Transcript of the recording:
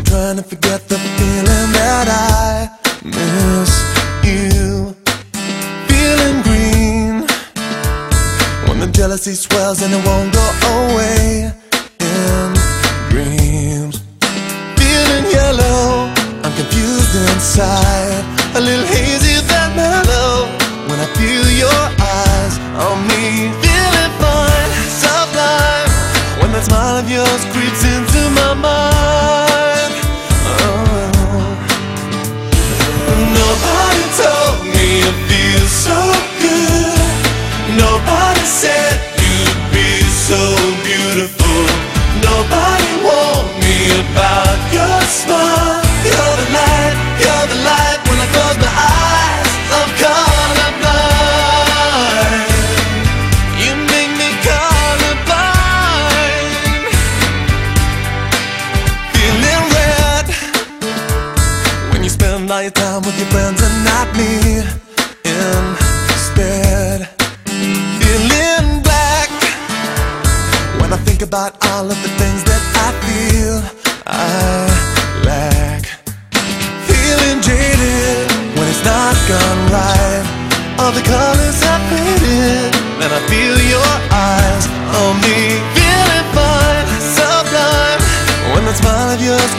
trying to forget the feeling that I miss you. Feeling green when the jealousy swells and it won't go away in dreams. Feeling yellow, I'm confused inside, a little hazy that mellow when I feel your eyes on me. Feeling fine, sublime when that smile of yours creeps into my mind. Beautiful. Nobody warned me about your smile. You're the light, you're the light. When I close my eyes, I'm colorblind. You make me colorblind. Feeling red when you spend all your time with your friends and not me instead. About all of the things that I feel I lack. Feeling jaded when it's not gone right. All the colors have faded, and I feel your eyes on me. Feeling fine, sublime when that smile of yours